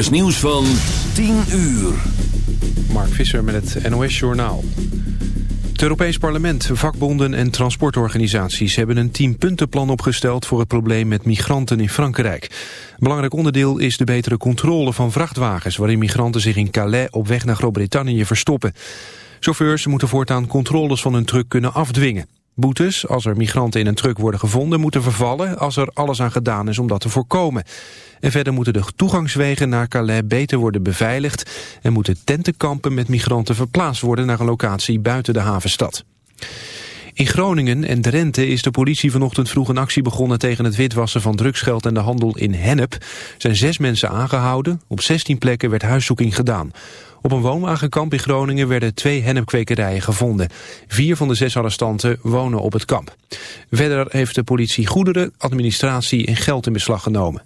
is nieuws van 10 uur. Mark Visser met het NOS Journaal. Het Europees Parlement, vakbonden en transportorganisaties... hebben een tienpuntenplan opgesteld voor het probleem met migranten in Frankrijk. Belangrijk onderdeel is de betere controle van vrachtwagens... waarin migranten zich in Calais op weg naar Groot-Brittannië verstoppen. Chauffeurs moeten voortaan controles van hun truck kunnen afdwingen. Boetes, als er migranten in een truck worden gevonden, moeten vervallen als er alles aan gedaan is om dat te voorkomen. En verder moeten de toegangswegen naar Calais beter worden beveiligd en moeten tentenkampen met migranten verplaatst worden naar een locatie buiten de havenstad. In Groningen en Drenthe is de politie vanochtend vroeg een actie begonnen tegen het witwassen van drugsgeld en de handel in hennep. Er zijn zes mensen aangehouden, op 16 plekken werd huiszoeking gedaan. Op een woonwagenkamp in Groningen werden twee hennepkwekerijen gevonden. Vier van de zes arrestanten wonen op het kamp. Verder heeft de politie goederen, administratie en geld in beslag genomen.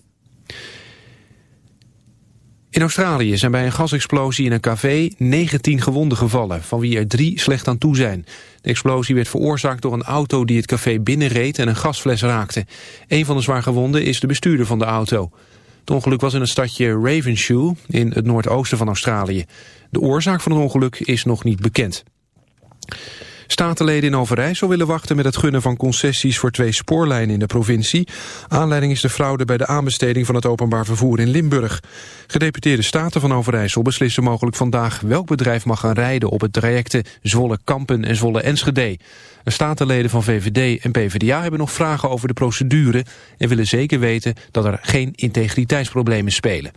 In Australië zijn bij een gasexplosie in een café 19 gewonden gevallen, van wie er drie slecht aan toe zijn. De explosie werd veroorzaakt door een auto die het café binnenreed en een gasfles raakte. Een van de zwaar gewonden is de bestuurder van de auto. Het ongeluk was in het stadje Ravenshoe in het noordoosten van Australië. De oorzaak van het ongeluk is nog niet bekend. Statenleden in Overijssel willen wachten met het gunnen van concessies voor twee spoorlijnen in de provincie. Aanleiding is de fraude bij de aanbesteding van het openbaar vervoer in Limburg. Gedeputeerde staten van Overijssel beslissen mogelijk vandaag welk bedrijf mag gaan rijden op het trajecten Zwolle-Kampen en Zwolle-Enschede. Statenleden van VVD en PvdA hebben nog vragen over de procedure en willen zeker weten dat er geen integriteitsproblemen spelen.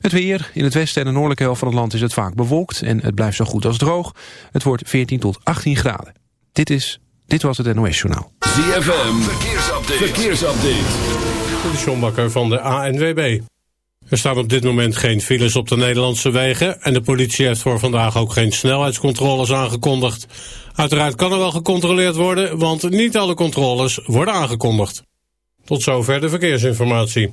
Het weer. In het westen en de noordelijke helft van het land is het vaak bewolkt en het blijft zo goed als droog. Het wordt 14 tot 18 graden. Dit, is, dit was het NOS Journaal. ZFM, verkeersupdate. verkeersupdate. De Sjombakker van de ANWB. Er staan op dit moment geen files op de Nederlandse wegen... en de politie heeft voor vandaag ook geen snelheidscontroles aangekondigd. Uiteraard kan er wel gecontroleerd worden... want niet alle controles worden aangekondigd. Tot zover de verkeersinformatie.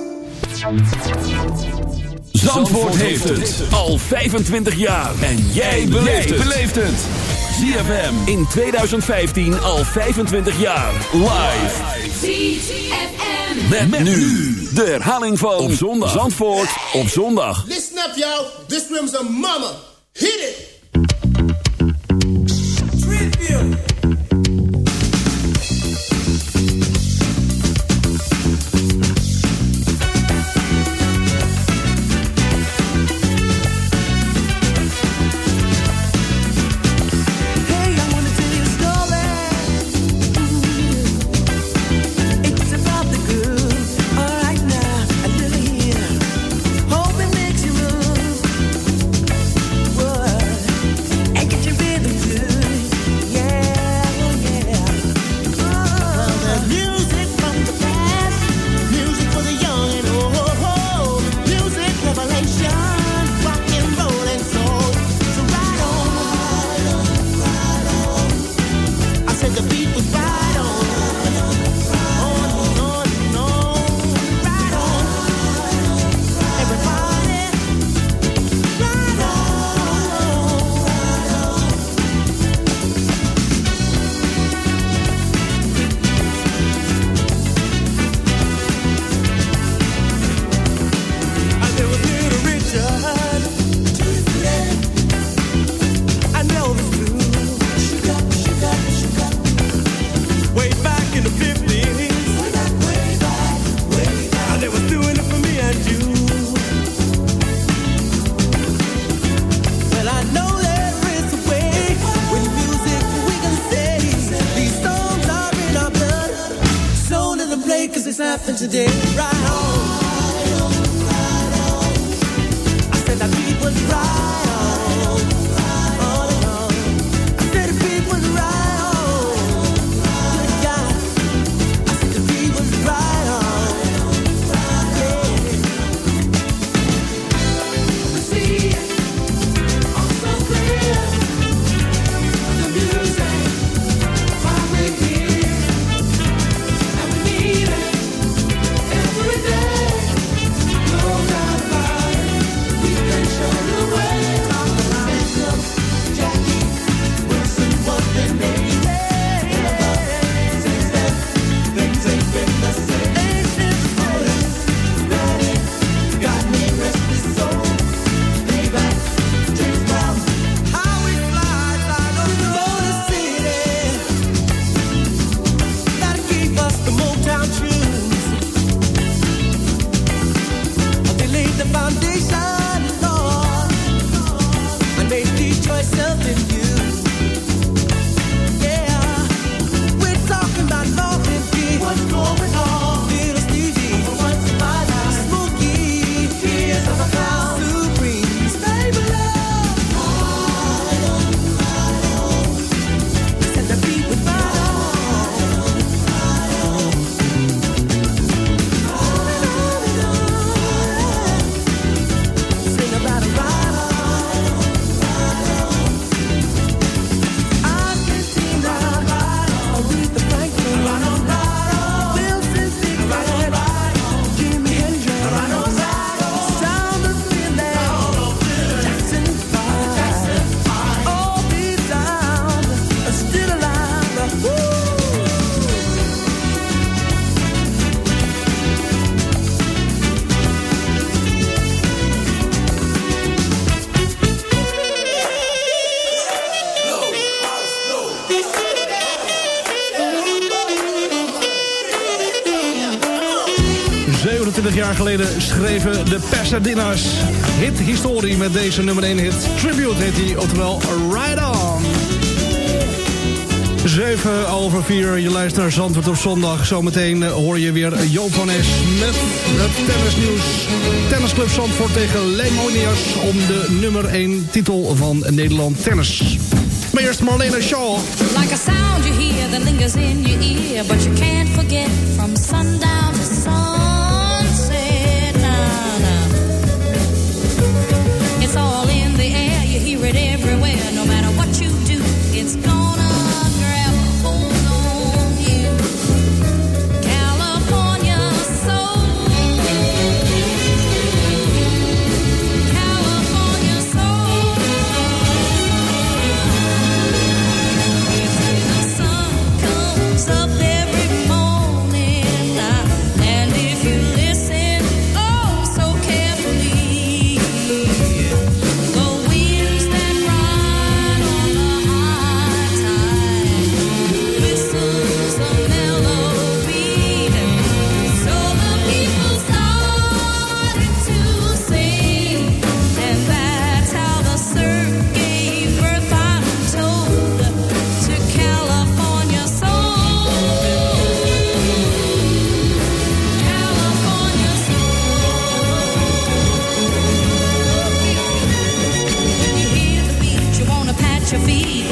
Zandvoort heeft het al 25 jaar. En jij beleeft het. ZFM in 2015 al 25 jaar. Live. ZFM. Met, met nu de herhaling van op zondag. Zandvoort op zondag. Listen up, y'all. This room's a mama. Hit it. Tribute. nothing today, right now. geleden schreven de Pasadena's hit historie met deze nummer 1 hit. Tribute heet die, oftewel Ride On. 7 over 4, je luistert naar Zandvoort op zondag. Zometeen eh, hoor je weer Joop van Es met het tennisnieuws. Tennisclub Zandvoort tegen Lemonias om de nummer 1 titel van Nederland Tennis. Maar eerst Marlena Shaw. Like a sound you hear that lingers in your ear, but you can't forget from sundown favorite your feet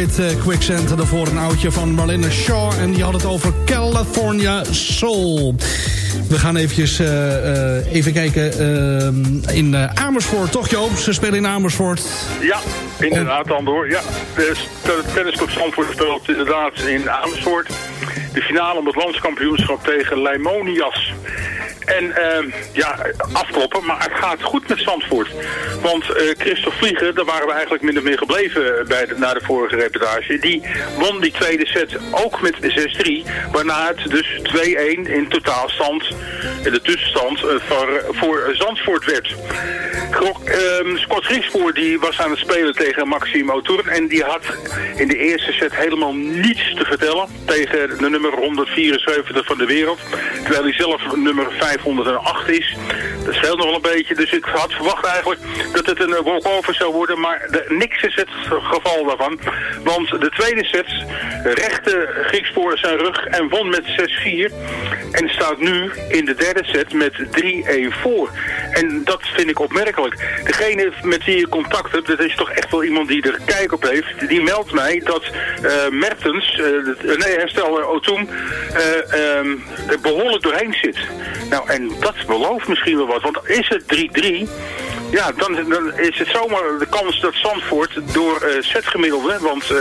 heet eh, Quicksand. Daarvoor een oudje van Marlene Shaw. En die had het over California Soul. We gaan eventjes, eh, eh, even kijken in Amersfoort, toch Joop? Ze spelen in Amersfoort. Ja, inderdaad, Andor. Ja, de, de tennisclub Zandvoort speelt inderdaad in Amersfoort. De finale om het landskampioenschap tegen Leimonias. En ehm, ja, afkloppen, maar het gaat goed Zandvoort. Want eh Christophe Vliegen, daar waren we eigenlijk min of meer gebleven bij de, na de vorige reportage. Die won die tweede set ook met 6-3. Waarna het dus 2-1 in totaalstand, in de tussenstand, eh, voor, voor Zandvoort werd. Grok, ehm, Scott die was aan het spelen tegen Maxime Tourn. En die had in de eerste set helemaal niets te vertellen tegen de nummer 174 van de wereld. Terwijl hij zelf nummer 508 is. Dat scheelt nog wel een beetje. Dus ik had verwacht eigenlijk dat het een eh, walkover zou worden. Maar de, niks is het geval daarvan. Want de tweede set rechte Griekspoor zijn rug en won met 6-4. En staat nu in de derde set met 3-1 voor. En dat vind ik opmerkelijk. Degene met wie je contact hebt, dat is toch echt wel iemand die er kijk op heeft. Die meldt mij dat eh, Mertens, eh, nee herstel uh, Otoem, eh, ehm, er behoorlijk doorheen zit. Nou, en dat belooft misschien wel wat. Want is het 3-3... Ja, dan, dan is het zomaar de kans dat Zandvoort door uh, setgemiddelde, want uh,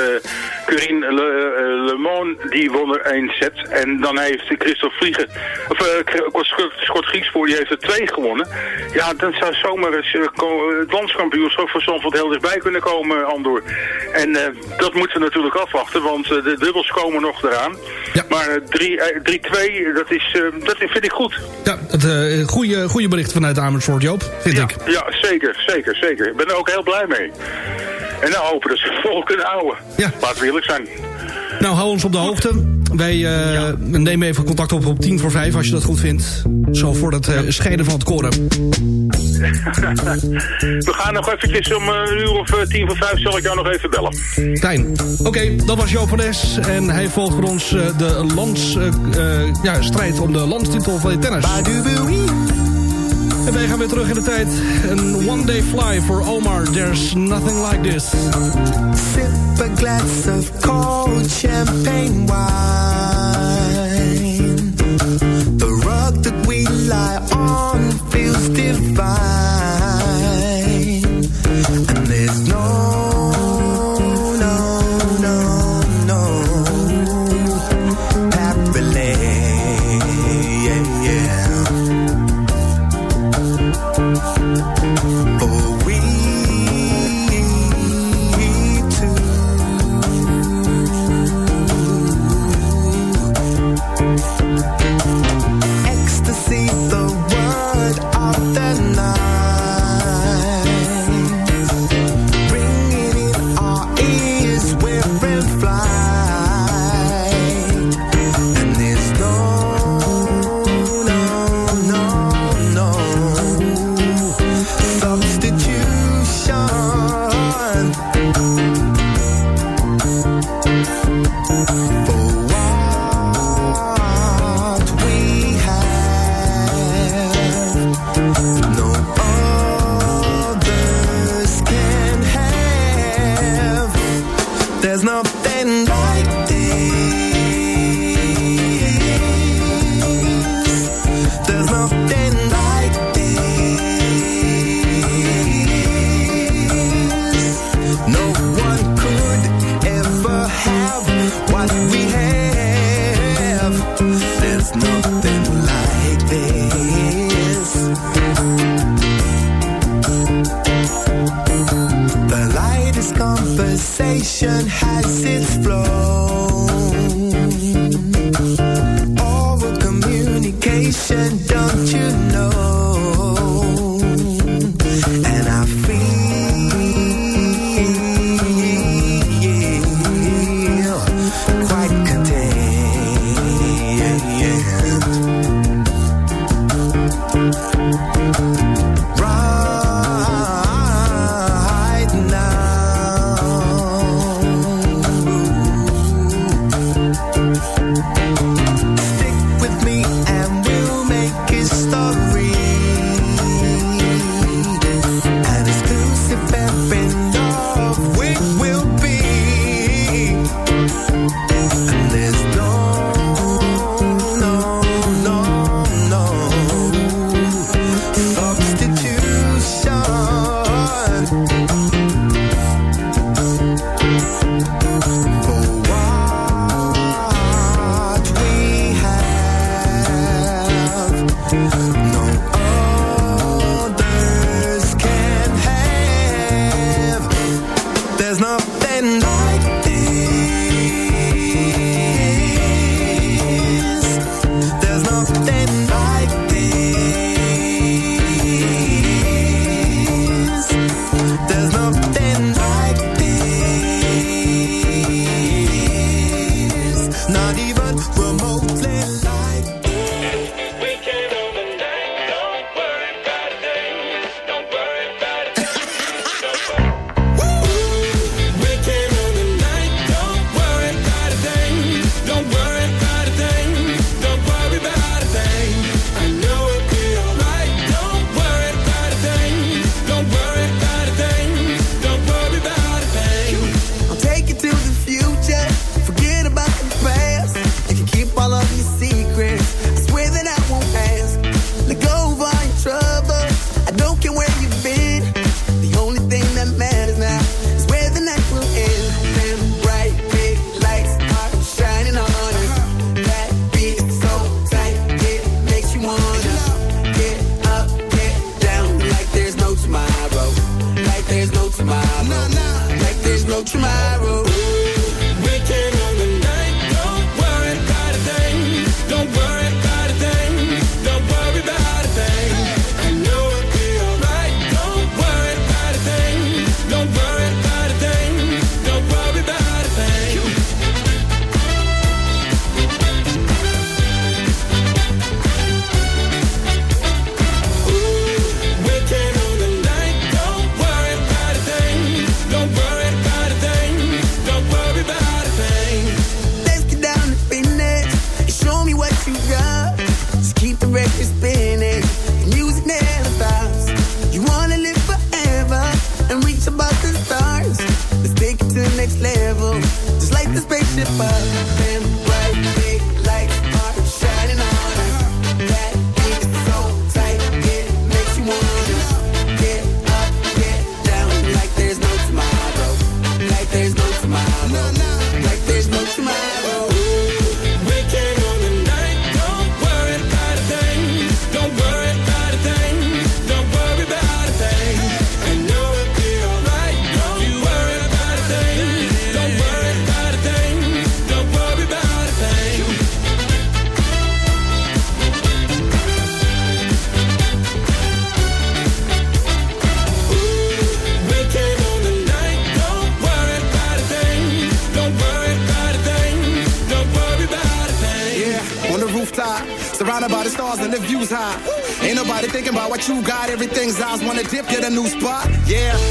Corinne Le, uh, Le Mon, die won er één set. En dan heeft Christophe Vliegen, of uh, Scott Griekspoor, die heeft er twee gewonnen. Ja, dan zou zomaar eens, het landskampioenschap voor Zandvoort heel dichtbij kunnen komen, Andor. En dat moeten we natuurlijk afwachten, want de dubbels komen nog eraan. Ja. Maar 3-2, dat, is, dat vind ik goed. Ja, het goede, goede bericht vanuit Amersfoort, Joop, vind ja, ik. Ja, zeker, zeker, zeker. Ik ben er ook heel blij mee. En nou hopen dat ze het vol kunnen houden. Ja. Laten we eerlijk zijn. Nou, hou ons op de hoogte. Wij uh, ja. nemen even contact op op tien voor vijf, als je dat goed vindt. Zo voor het uh, scheiden van het koren. we gaan nog eventjes om een uur of uh, tien voor vijf zal ik jou nog even bellen. Fijn. Oké, okay, dat was Joop van Nes. En hij volgt voor ons de lands, ja, strijd om de landstitel van de tennis. En wij gaan weer terug in de tijd. Een one day fly voor Omar. There's nothing like this. Sip a glass of cold champagne wine. The rug that we lie on feels divine.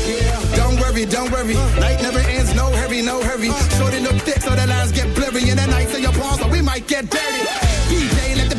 yeah. Don't worry, don't worry. Night never ends, no hurry, no hurry. Short in the thick, so the lines get blurry. And the nights in your palms, so we might get dirty. DJ, let the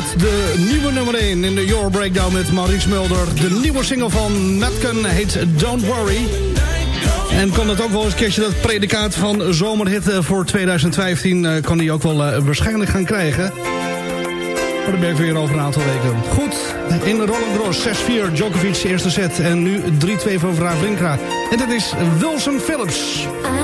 dit de nieuwe nummer 1 in de Your Breakdown met Maurice Mulder. De nieuwe single van Matken heet Don't Worry. En kon het ook wel eens een keertje dat predicaat van zomerhit eh, voor 2015... Eh, kan hij ook wel eh, waarschijnlijk gaan krijgen. Maar daar ben ik weer over een aantal weken. Goed, in Roland Gros 6-4, Djokovic eerste set. En nu 3-2 voor Vravlinka. En dat is Wilson Phillips. Ah.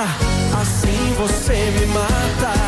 Assim você me mata.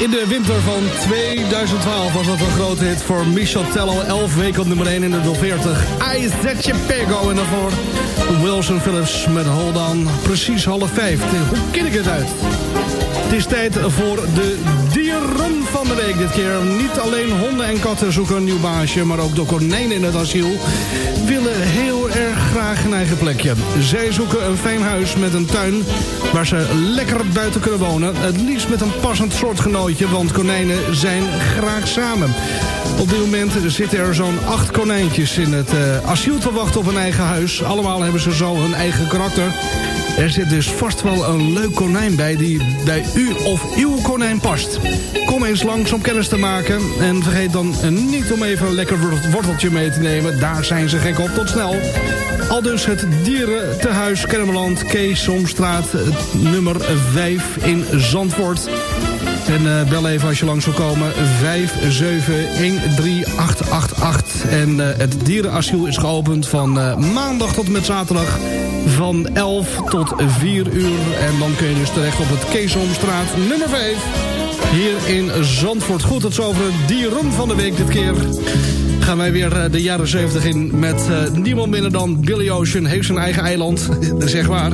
In de winter van 2012 was dat een grote hit voor Michel Tello. 11 weken op nummer 1 in de top 40. Isaac in en daarvoor Wilson Phillips met Hold On. Precies half vijf. Hoe ken ik het uit? Het is tijd voor de dieren van de week dit keer. Niet alleen honden en katten zoeken een nieuw baasje... maar ook de konijnen in het asiel willen heel erg graag een eigen plekje. Zij zoeken een fijn huis met een tuin waar ze lekker buiten kunnen wonen. Het liefst met een passend soortgenootje, want konijnen zijn graag samen. Op dit moment zitten er zo'n acht konijntjes in het eh, asiel te wachten op een eigen huis. Allemaal hebben ze zo hun eigen karakter. Er zit dus vast wel een leuk konijn bij die bij u of uw konijn past. Kom eens langs om kennis te maken. En vergeet dan niet om even een lekker wort- worteltje mee te nemen. Daar zijn ze gek op. Tot snel. Al dus het dierentehuis Kennemerland, Keesomstraat, eh, nummer 5 in Zandvoort. En eh, bel even als je langs wil komen. 5713888. En eh, het dierenasiel is geopend van eh, maandag tot met zaterdag. Van 11 tot 4 uur. En dan kun je dus terecht op het Keesomstraat nummer 5. Hier in Zandvoort. Goed, tot zover het dieren van de week dit keer. Gaan wij weer de jaren 70 in met niemand minder dan Billy Ocean. Heeft zijn eigen eiland, zeg maar.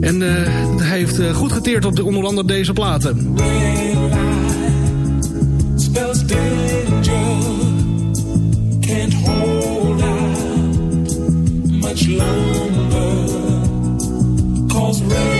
En eh, hij heeft eh, goed geteerd op de, onder andere deze platen. much longer. Cause red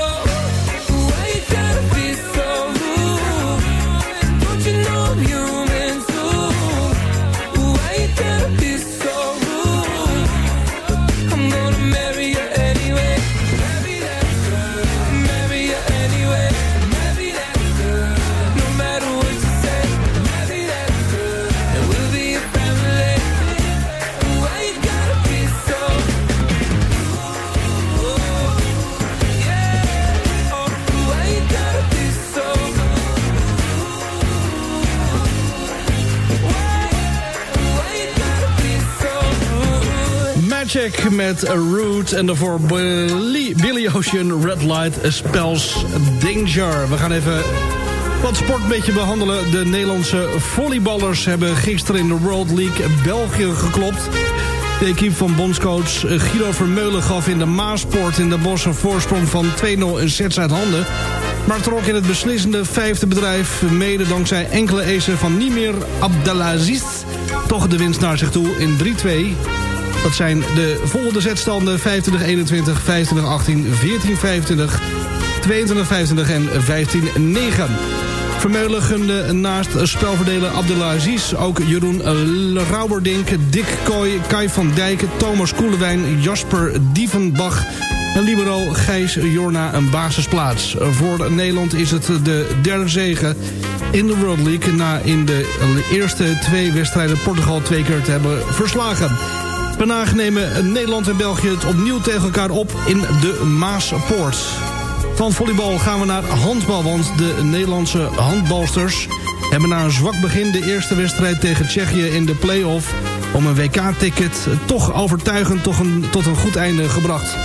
Met Root en daarvoor Billy, Billy Ocean Red Light Spells Danger. We gaan even wat sport een beetje behandelen. De Nederlandse volleyballers hebben gisteren in de World League België geklopt. De equipe van bondscoach Guido Vermeulen gaf in de Maasport in de Bos een voorsprong van 2-0 in sets uit handen. Maar trok in het beslissende vijfde bedrijf, mede dankzij enkele acen van Nimir Abdelaziz, toch de winst naar zich toe in 3-2. Dat zijn de volgende zetstanden 25-21, 25-18, 14-25, 22-25 en 15-9. Vermeulen gunde naast spelverdeler Abdelaziz ook Jeroen Rauberdink, Dick Kooi, Kai van Dijken, Thomas Koelewijn, Jasper Dievenbach en libero Gijs Jorna een basisplaats. Voor Nederland is het de derde zege in de World League... na in de eerste twee wedstrijden Portugal twee keer te hebben verslagen. Vandaag nemen Nederland en België het opnieuw tegen elkaar op in de Maaspoort. Van volleybal gaan we naar handbal, want de Nederlandse handbalsters... hebben na een zwak begin de eerste wedstrijd tegen Tsjechië in de play-off... om een WK-ticket toch overtuigend tot een, tot een goed einde gebracht.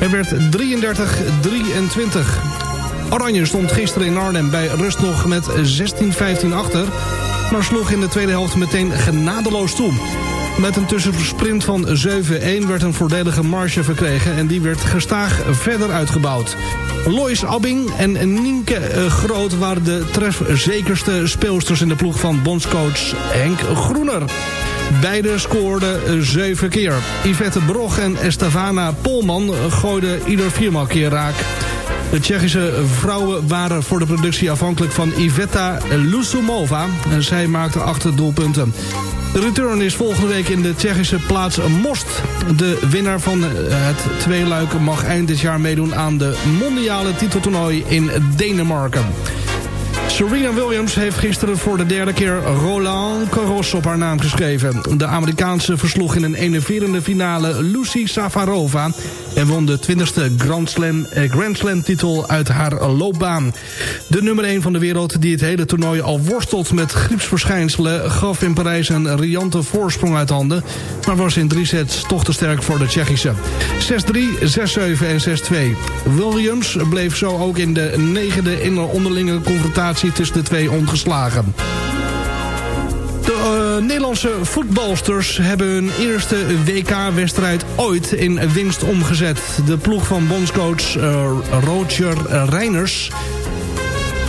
Er werd 33-23. Oranje stond gisteren in Arnhem bij rust nog met 16-15 achter... maar sloeg in de tweede helft meteen genadeloos toe. Met een tussensprint van 7-1 werd een voordelige marge verkregen... en die werd gestaag verder uitgebouwd. Lois Abbing en Nienke eh, Groot waren de trefzekerste speelsters... in de ploeg van bondscoach Henk Groener. Beide scoorden 7 keer. Yvette Brog en Estefana Polman gooiden ieder viermaal keer raak. De Tsjechische vrouwen waren voor de productie afhankelijk van Iveta Lusumova. En zij maakte acht doelpunten. De return is volgende week in de Tsjechische plaats Most. De winnaar van het tweeluik mag eind dit jaar meedoen aan de mondiale titeltoernooi in Denemarken. Serena Williams heeft gisteren voor de derde keer Roland Garros op haar naam geschreven. De Amerikaanse versloeg in een enerverende finale Lucy Safarova. En won de 20e Grand Slam, eh, Grand Slam titel uit haar loopbaan. De nummer 1 van de wereld die het hele toernooi al worstelt met griepsverschijnselen... gaf in Parijs een riante voorsprong uit handen... maar was in drie sets toch te sterk voor de Tsjechische. 6-3, 6-7 en 6-2. Williams bleef zo ook in de negende in onderlinge confrontatie tussen de twee ongeslagen. Eh, Nederlandse voetbalsters hebben hun eerste WK-wedstrijd ooit in winst omgezet. De ploeg van bondscoach eh, Roger Reiners...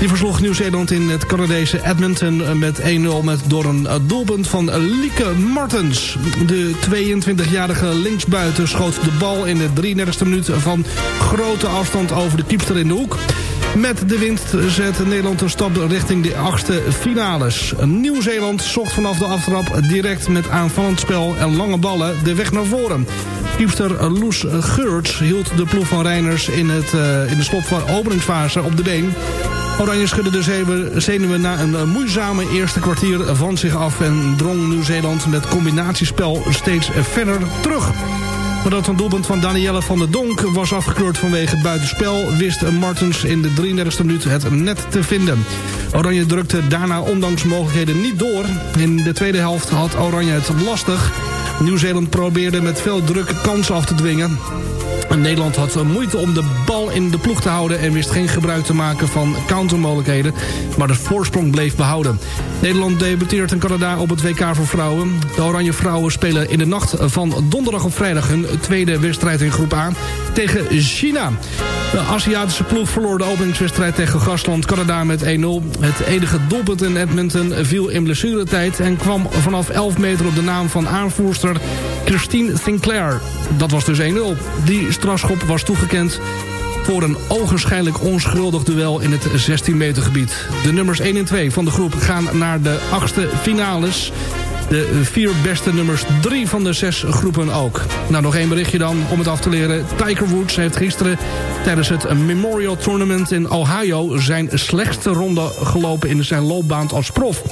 Die versloeg Nieuw-Zeeland in het Canadese Edmonton met 1-0 met door een eh, doelpunt van Lieke Martens. De 22-jarige linksbuiten schoot de bal in de 33e minuut van grote afstand over de kiepster in de hoek. Met de winst zet Nederland een stap richting de achtste finales. Nieuw-Zeeland zocht vanaf de aftrap direct met aanvallend spel en lange ballen de weg naar voren. Kiepster Loes Geurts hield de ploeg van Reiners in, het, uh, in de slot van openingsfase op de been. Oranje schudde de zenuwen na een moeizame eerste kwartier van zich af... en drong Nieuw-Zeeland met combinatiespel steeds verder terug. Nadat een doelpunt van Danielle van der Donk was afgekleurd vanwege buitenspel... wist Martens in de 33e minuut het net te vinden. Oranje drukte daarna ondanks mogelijkheden niet door. In de tweede helft had Oranje het lastig. Nieuw-Zeeland probeerde met veel druk kansen af te dwingen. Nederland had moeite om de bal in de ploeg te houden... en wist geen gebruik te maken van countermogelijkheden. Maar de voorsprong bleef behouden. Nederland debuteert in Canada op het WK voor vrouwen. De Oranje Vrouwen spelen in de nacht van donderdag op vrijdag... hun tweede wedstrijd in groep A tegen China. De Aziatische ploeg verloor de openingswedstrijd tegen gastland Canada met 1-0. Het enige doelpunt in Edmonton viel in blessuretijd... en kwam vanaf 11 meter op de naam van aanvoerster Christine Sinclair. Dat was dus 1-0. Die strafschop was toegekend voor een ogenschijnlijk onschuldig duel in het 16 meter gebied. De nummers 1 en 2 van de groep gaan naar de achtste finales. De vier beste nummers 3 van de zes groepen ook. Nou, nog één berichtje dan om het af te leren. Tiger Woods heeft gisteren tijdens het Memorial Tournament in Ohio... zijn slechtste ronde gelopen in zijn loopbaan als prof.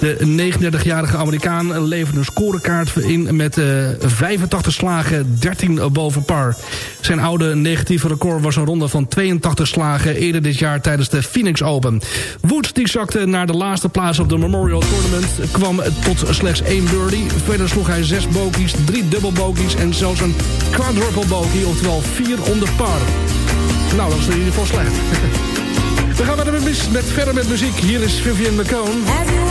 De 39-jarige Amerikaan leverde een scorekaart in met uh, 85 slagen, 13 boven par. Zijn oude negatieve record was een ronde van 82 slagen eerder dit jaar tijdens de Phoenix Open. Woods die zakte naar de laatste plaats op de Memorial Tournament, kwam tot slechts één birdie. Verder sloeg hij zes bogies, drie dubbel bogies en zelfs een quadruple bogey, oftewel vier onder par. Nou, dat is in ieder geval slecht. We gaan verder met, verder met muziek. Hier is Vivian McCone.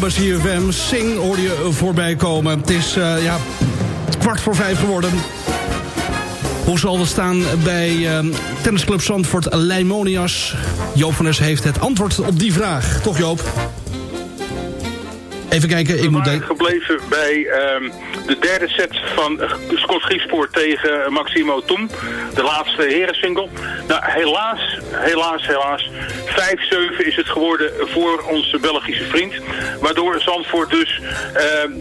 Bij CFM. Sing hoorde je voorbij komen. Het is eh, ja, kwart voor vijf geworden. Hoe zal het staan bij eh, tennisclub Zandvoort Leimonias? Joop van Es heeft het antwoord op die vraag. Toch Joop? Even kijken, ik moet... We gebleven bij ehm, de derde set van eh, Scott Griespoor tegen Maximo Tom. De laatste herensingle. Nou, helaas, helaas, helaas. 5-7 is het geworden voor onze Belgische vriend. Waardoor Zandvoort dus ehm,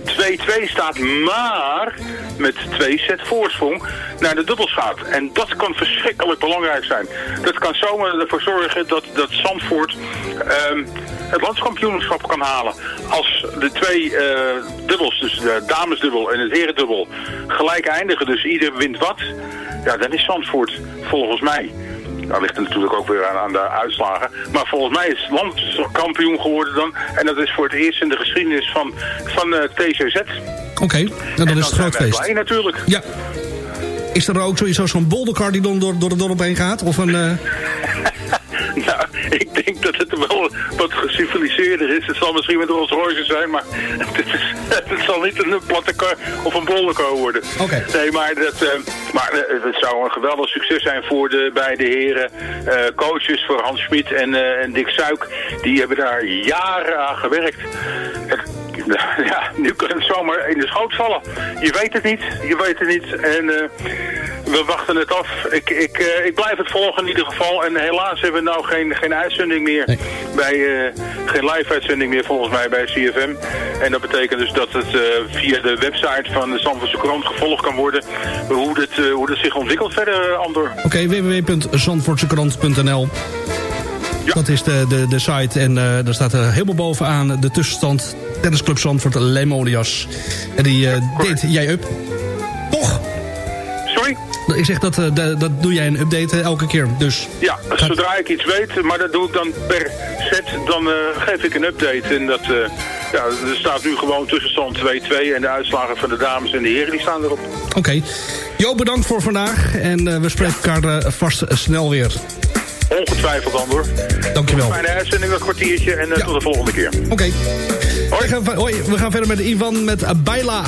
2-2 staat. Maar met twee set voorsprong naar de dubbels gaat. En dat kan verschrikkelijk belangrijk zijn. Dat kan zomaar ervoor zorgen dat, dat Zandvoort ehm, het landskampioenschap kan halen. Als de twee eh, dubbels, dus de damesdubbel en het herendubbel, gelijk eindigen, dus ieder wint wat, ja, dan is Zandvoort volgens mij. Nou ligt het natuurlijk ook weer aan, aan de uitslagen. Maar volgens mij is het landskampioen geworden dan. En dat is voor het eerst in de geschiedenis van, van eh, TCZ. Oké, en dat en is het dan groot feest. blij natuurlijk. Ja. Is er ook sowieso zo'n bolderkar die dan door, door het dorp heen gaat? Of een... eh, Nou, ik denk dat het wel wat geciviliseerder is. Het zal misschien met Rolls Royce zijn, maar het, is, het zal niet een platte kar of een bolderkar worden. Oké. Nee, maar, dat, eh, maar eh, het zou een geweldig succes zijn voor de beide heren eh, coaches, voor Hans Smit en, en Dick Suik. Die hebben daar jaren aan gewerkt. Ja, nu kan het zomaar in de schoot vallen. Je weet het niet, je weet het niet. En we wachten het af. Ik, ik, eh, ik blijf het volgen in ieder geval. En helaas hebben we nou geen, geen uitzending meer. Bij, eh, geen live uitzending meer volgens mij bij CFM. En dat betekent dus dat het eh, via de website van de Zandvoortse krant gevolgd kan worden. Hoe dit, eh, hoe dit zich ontwikkelt verder, Andor. Oké, www.zandvoortsekrant.nl Dat is de, de, de site en eh, daar staat er helemaal bovenaan de tussenstand Tennisclub Zandvoort Lemonias. En die eh, deed jij up. Toch? Ik zeg dat, eh, de- dat doe jij een update eh, elke keer. Dus Ja, zodra ik iets weet, maar dat doe ik dan per set, dan eh, geef ik een update. En dat, ja, er staat nu gewoon tussenstand 2-2 en de uitslagen van de dames en de heren die staan erop. oké. Jo, bedankt voor vandaag. En we spreken elkaar vast snel weer. Ongetwijfeld dan hoor. Dankjewel. Fijne uitzending, een kwartiertje en tot de volgende keer. Oké. Hoi, we gaan verder met Ivan met Baila.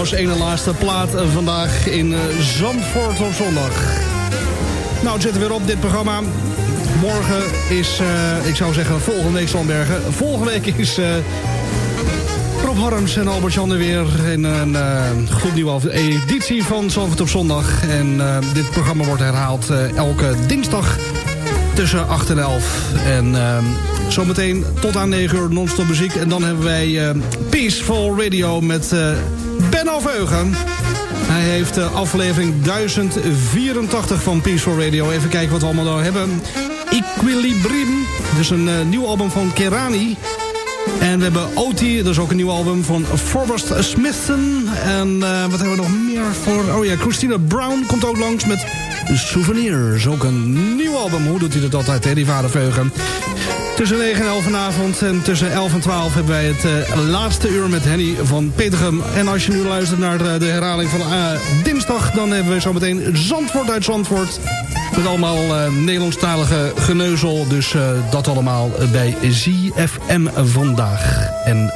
Als ene laatste plaat vandaag in eh, Zandvoort op zondag. Nou, het zit er weer op, dit programma. Morgen is, eh, ik zou zeggen, volgende week Zandbergen. Volgende week is... eh, Rob Harms en Albert Jan er weer in een uh, gloednieuwe editie van Zandvoort op zondag. En dit programma wordt herhaald elke dinsdag tussen 8 en 11. En zometeen tot aan 9 uur non-stop muziek. En dan hebben wij Peaceful Radio met Benno Veugen. Hij heeft uh, aflevering 1084 van Peaceful Radio. Even kijken wat we allemaal daar hebben. Equilibrium, dus een uh, nieuw album van Kerani. En we hebben Oti, dat is ook een nieuw album van Forrest Smithson. En uh, wat hebben we nog meer voor... Oh ja, Christina Brown komt ook langs met Souvenirs. Ook een nieuw album. Hoe doet hij dat altijd, hè, die vader Veugen? Tussen 9 en 11 vanavond en tussen 11 en 12 hebben wij het uh, laatste uur met Henny van Petergem. En als je nu luistert naar de, de herhaling van uh, dinsdag... dan hebben we zometeen Zandvoort uit Zandvoort... Met allemaal uh, Nederlandstalige geneuzel. Dus dat allemaal bij ZFM vandaag. En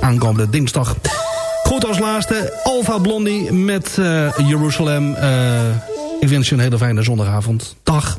aankomende dinsdag. Goed als laatste, Alpha Blondie met Jeruzalem. ik wens je een hele fijne zondagavond. Dag.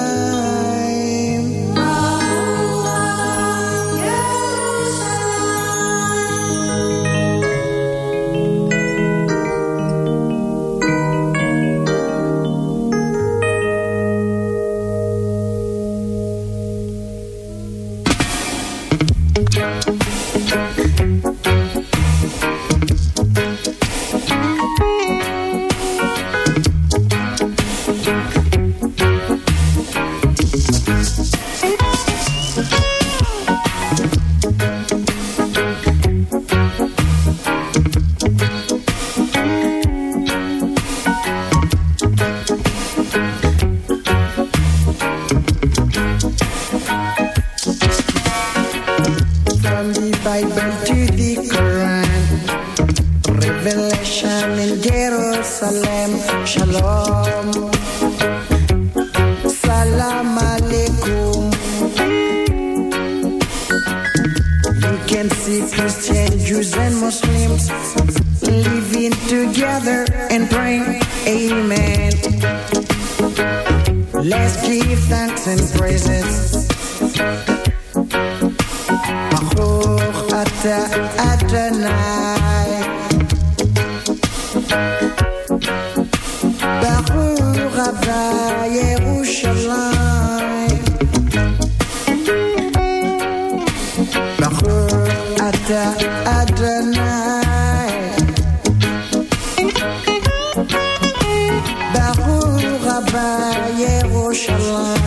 ocean line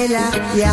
Laila ya